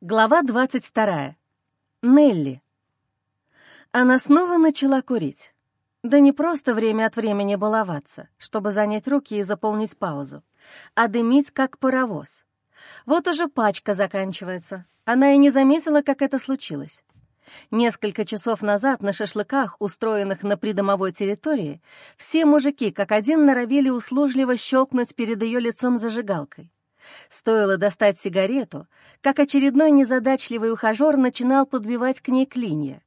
Глава 22. Нелли. Она снова начала курить. Да не просто время от времени баловаться, чтобы занять руки и заполнить паузу, а дымить, как паровоз. Вот уже пачка заканчивается. Она и не заметила, как это случилось. Несколько часов назад на шашлыках, устроенных на придомовой территории, все мужики как один норовили услужливо щелкнуть перед ее лицом зажигалкой. Стоило достать сигарету, как очередной незадачливый ухажер начинал подбивать к ней клинья.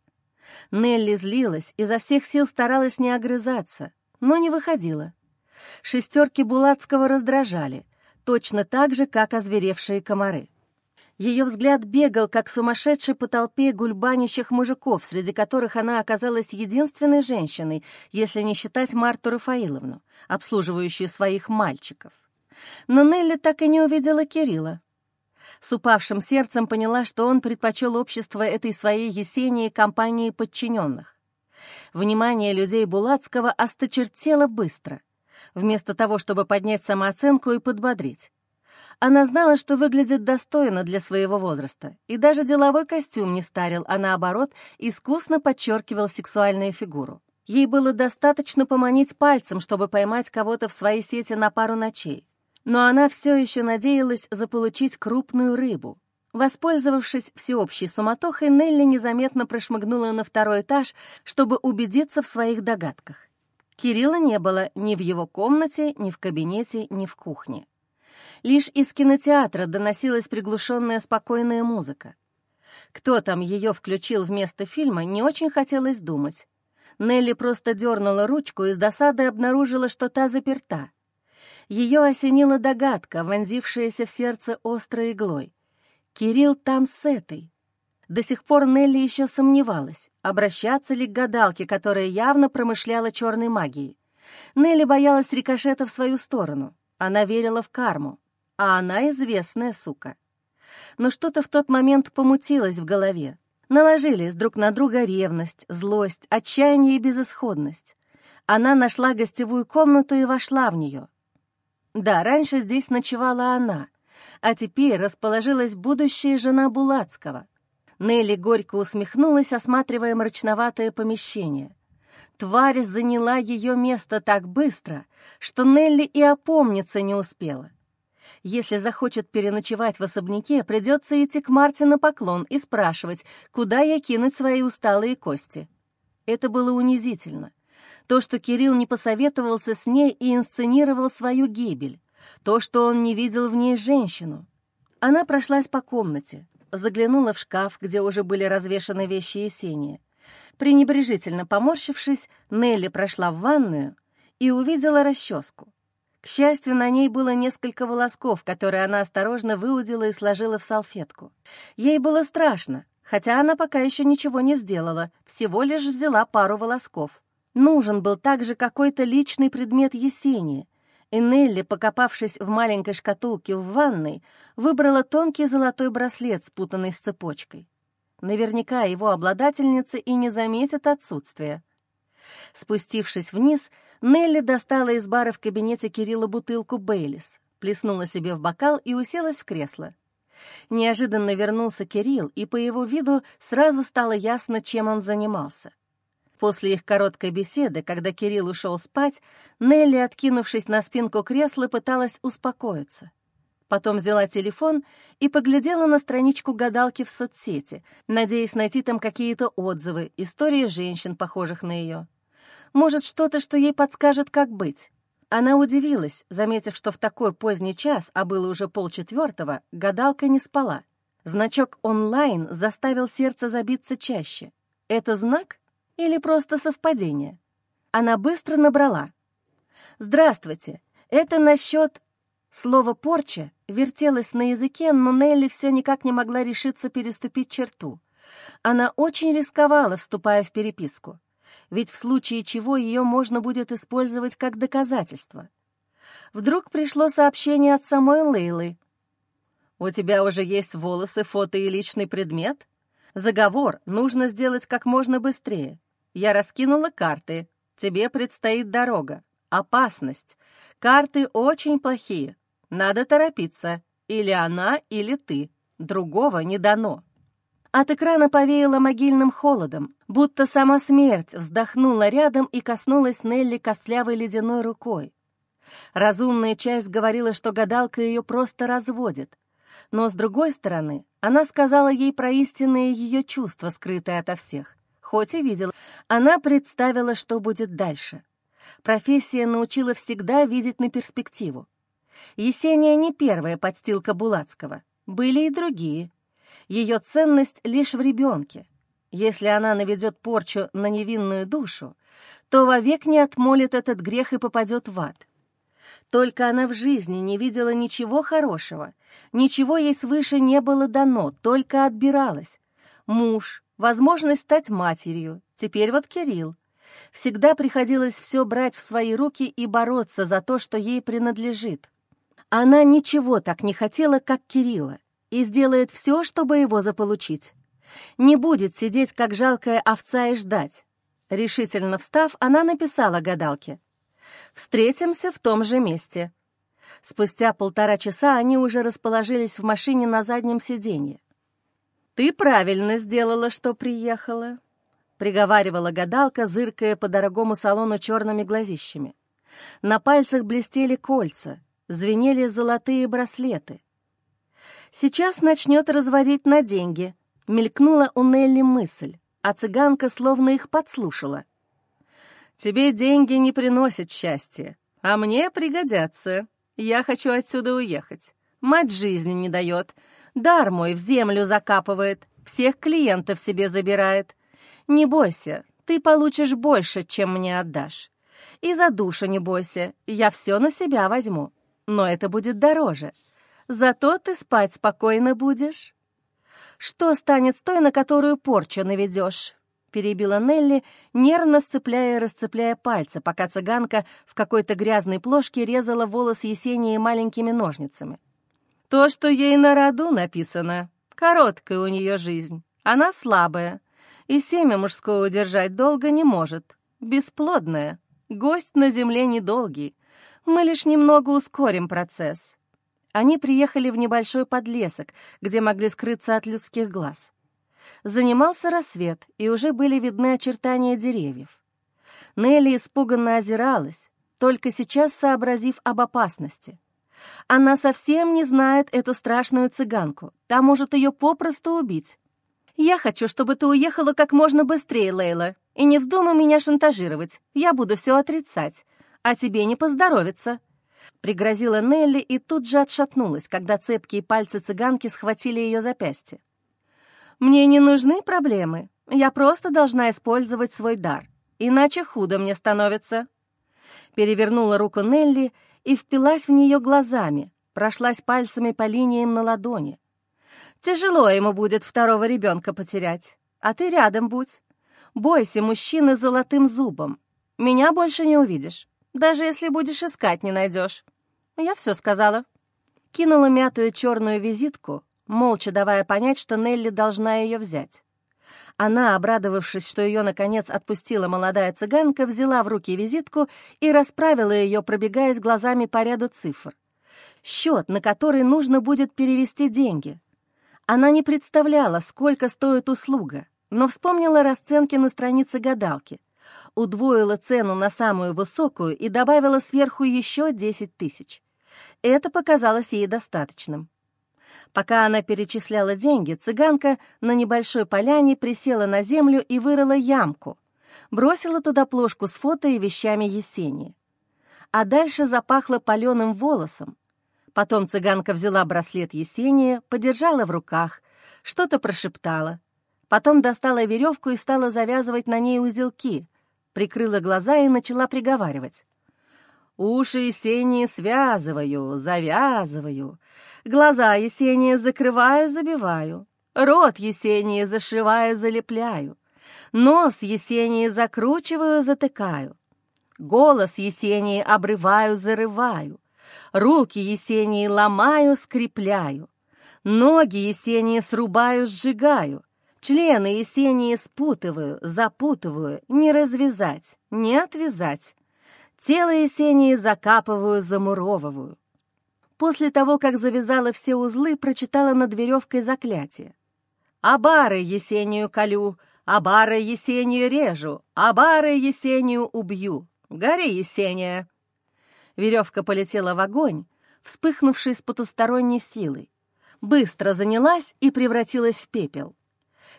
Нелли злилась, изо всех сил старалась не огрызаться, но не выходила. Шестерки Булацкого раздражали, точно так же, как озверевшие комары. Ее взгляд бегал, как сумасшедший по толпе гульбанящих мужиков, среди которых она оказалась единственной женщиной, если не считать Марту Рафаиловну, обслуживающую своих мальчиков. Но Нелли так и не увидела Кирилла. С упавшим сердцем поняла, что он предпочел общество этой своей Есении компании подчиненных. Внимание людей Булацкого осточертело быстро, вместо того, чтобы поднять самооценку и подбодрить. Она знала, что выглядит достойно для своего возраста, и даже деловой костюм не старил, а наоборот, искусно подчеркивал сексуальную фигуру. Ей было достаточно поманить пальцем, чтобы поймать кого-то в своей сети на пару ночей но она все еще надеялась заполучить крупную рыбу. Воспользовавшись всеобщей суматохой, Нелли незаметно прошмыгнула на второй этаж, чтобы убедиться в своих догадках. Кирилла не было ни в его комнате, ни в кабинете, ни в кухне. Лишь из кинотеатра доносилась приглушенная спокойная музыка. Кто там ее включил вместо фильма, не очень хотелось думать. Нелли просто дернула ручку и с досадой обнаружила, что та заперта — ее осенила догадка, вонзившаяся в сердце острой иглой. Кирилл там с этой. До сих пор Нелли еще сомневалась, обращаться ли к гадалке, которая явно промышляла черной магией. Нелли боялась рикошета в свою сторону. Она верила в карму, а она известная сука. Но что-то в тот момент помутилось в голове. Наложились друг на друга ревность, злость, отчаяние и безысходность. Она нашла гостевую комнату и вошла в нее. Да, раньше здесь ночевала она, а теперь расположилась будущая жена Булацкого. Нелли горько усмехнулась, осматривая мрачноватое помещение. Тварь заняла ее место так быстро, что Нелли и опомниться не успела. Если захочет переночевать в особняке, придется идти к Марте на поклон и спрашивать, куда ей кинуть свои усталые кости. Это было унизительно. То, что Кирилл не посоветовался с ней и инсценировал свою гибель. То, что он не видел в ней женщину. Она прошлась по комнате, заглянула в шкаф, где уже были развешаны вещи Есения. Пренебрежительно поморщившись, Нелли прошла в ванную и увидела расческу. К счастью, на ней было несколько волосков, которые она осторожно выудила и сложила в салфетку. Ей было страшно, хотя она пока еще ничего не сделала, всего лишь взяла пару волосков. Нужен был также какой-то личный предмет Есении, и Нелли, покопавшись в маленькой шкатулке в ванной, выбрала тонкий золотой браслет, спутанный с цепочкой. Наверняка его обладательница и не заметит отсутствия. Спустившись вниз, Нелли достала из бара в кабинете Кирилла бутылку Бейлис, плеснула себе в бокал и уселась в кресло. Неожиданно вернулся Кирилл, и по его виду сразу стало ясно, чем он занимался. После их короткой беседы, когда Кирилл ушел спать, Нелли, откинувшись на спинку кресла, пыталась успокоиться. Потом взяла телефон и поглядела на страничку гадалки в соцсети, надеясь найти там какие-то отзывы, истории женщин, похожих на ее. Может, что-то, что ей подскажет, как быть. Она удивилась, заметив, что в такой поздний час, а было уже полчетвертого, гадалка не спала. Значок «онлайн» заставил сердце забиться чаще. Это знак? Или просто совпадение? Она быстро набрала. «Здравствуйте, это насчет...» Слово «порча» вертелось на языке, но Нелли все никак не могла решиться переступить черту. Она очень рисковала, вступая в переписку, ведь в случае чего ее можно будет использовать как доказательство. Вдруг пришло сообщение от самой Лейлы. «У тебя уже есть волосы, фото и личный предмет? Заговор нужно сделать как можно быстрее. Я раскинула карты. Тебе предстоит дорога. Опасность. Карты очень плохие. Надо торопиться. Или она, или ты. другого не дано. От экрана повеяло могильным холодом, будто сама смерть вздохнула рядом и коснулась Нелли костлявой ледяной рукой. Разумная часть говорила, что гадалка ее просто разводит. Но, с другой стороны, она сказала ей про истинные ее чувства, скрытые ото всех. Хоть и видела, она представила, что будет дальше. Профессия научила всегда видеть на перспективу. Есения не первая подстилка Булацкого. Были и другие — ее ценность лишь в ребенке. Если она наведет порчу на невинную душу, то вовек не отмолит этот грех и попадет в ад. Только она в жизни не видела ничего хорошего, ничего ей свыше не было дано, только отбиралась. Муж, возможность стать матерью, теперь вот Кирилл. Всегда приходилось все брать в свои руки и бороться за то, что ей принадлежит. Она ничего так не хотела, как Кирилла и сделает все, чтобы его заполучить. Не будет сидеть, как жалкая овца, и ждать. Решительно встав, она написала гадалке. «Встретимся в том же месте». Спустя полтора часа они уже расположились в машине на заднем сиденье. «Ты правильно сделала, что приехала», — приговаривала гадалка, зыркая по дорогому салону черными глазищами. На пальцах блестели кольца, звенели золотые браслеты. Сейчас начнет разводить на деньги. Мелькнула у Нелли мысль, а цыганка словно их подслушала. «Тебе деньги не приносят счастья, а мне пригодятся. Я хочу отсюда уехать. Мать жизни не дает. Дар мой в землю закапывает, всех клиентов себе забирает. Не бойся, ты получишь больше, чем мне отдашь. И за душу не бойся, я все на себя возьму. Но это будет дороже. Зато ты спать спокойно будешь. Что станет с той, на которую порчу наведешь? Перебила Нелли, нервно сцепляя и расцепляя пальцы, пока цыганка в какой-то грязной плошке резала волос Есении маленькими ножницами. То, что ей на роду написано. Короткая у нее жизнь. Она слабая. И семя мужское удержать долго не может. Бесплодная. Гость на земле недолгий. Мы лишь немного ускорим процесс. Они приехали в небольшой подлесок, где могли скрыться от людских глаз. Занимался рассвет, и уже были видны очертания деревьев. Нелли испуганно озиралась, только сейчас сообразив об опасности. Она совсем не знает эту страшную цыганку, та может ее попросту убить. «Я хочу, чтобы ты уехала как можно быстрее, Лейла, и не вздумай меня шантажировать, я буду все отрицать, а тебе не поздоровится», Пригрозила Нелли и тут же отшатнулась, когда цепкие пальцы цыганки схватили ее запястье. «Мне не нужны проблемы. Я просто должна использовать свой дар. Иначе худо мне становится». Перевернула руку Нелли и впилась в нее глазами, прошлась пальцами по линиям на ладони. «Тяжело ему будет второго ребенка потерять, а ты рядом будь. Бойся мужчины с золотым зубом. Меня больше не увидишь. Даже если будешь искать, не найдешь. Я все сказала. Кинула мятую черную визитку, молча давая понять, что Нелли должна ее взять. Она, обрадовавшись, что ее, наконец, отпустила молодая цыганка, взяла в руки визитку и расправила ее, пробегаясь глазами по ряду цифр. Счет, на который нужно будет перевести деньги. Она не представляла, сколько стоит услуга, но вспомнила расценки на странице гадалки — удвоила цену на самую высокую и добавила сверху еще 10 тысяч. Это показалось ей достаточным. Пока она перечисляла деньги, цыганка на небольшой поляне присела на землю и вырыла ямку, бросила туда плошку с фото и вещами Есении. А дальше запахло паленым волосом. Потом цыганка взяла браслет Есения, подержала в руках, что-то прошептала. Потом достала веревку и стала завязывать на ней узелки, прикрыла глаза и начала приговаривать. Уши Есении связываю, завязываю, глаза Есении закрываю, забиваю, рот Есении зашиваю, залепляю, нос Есении закручиваю, затыкаю, голос Есении обрываю, зарываю, руки Есении ломаю, скрепляю, ноги Есении срубаю, сжигаю, Члены Есении спутываю, запутываю, не развязать, не отвязать. Тело Есении закапываю, замуровываю. После того, как завязала все узлы, прочитала над веревкой заклятие. «Абары Есению колю, абары Есению режу, абары Есению убью. Гори, Есения!» Веревка полетела в огонь, вспыхнувший с потусторонней силой. Быстро занялась и превратилась в пепел.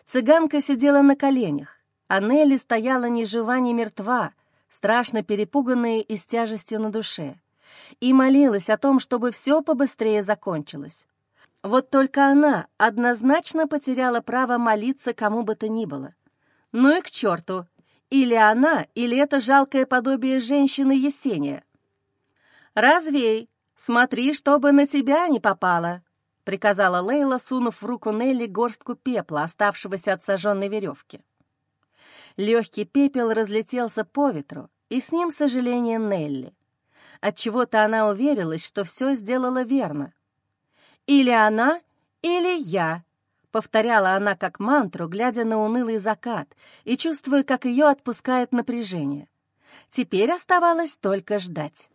Цыганка сидела на коленях, а Нелли стояла ни жива, ни мертва, страшно перепуганная и с тяжестью на душе, и молилась о том, чтобы все побыстрее закончилось. Вот только она однозначно потеряла право молиться кому бы то ни было. Ну и к черту! Или она, или это жалкое подобие женщины Есения. «Развей! Смотри, чтобы на тебя не попало!» — приказала Лейла, сунув в руку Нелли горстку пепла, оставшегося от сожженной веревки. Легкий пепел разлетелся по ветру, и с ним сожаление Нелли. Отчего-то она уверилась, что все сделала верно. «Или она, или я», — повторяла она как мантру, глядя на унылый закат и чувствуя, как ее отпускает напряжение. Теперь оставалось только ждать.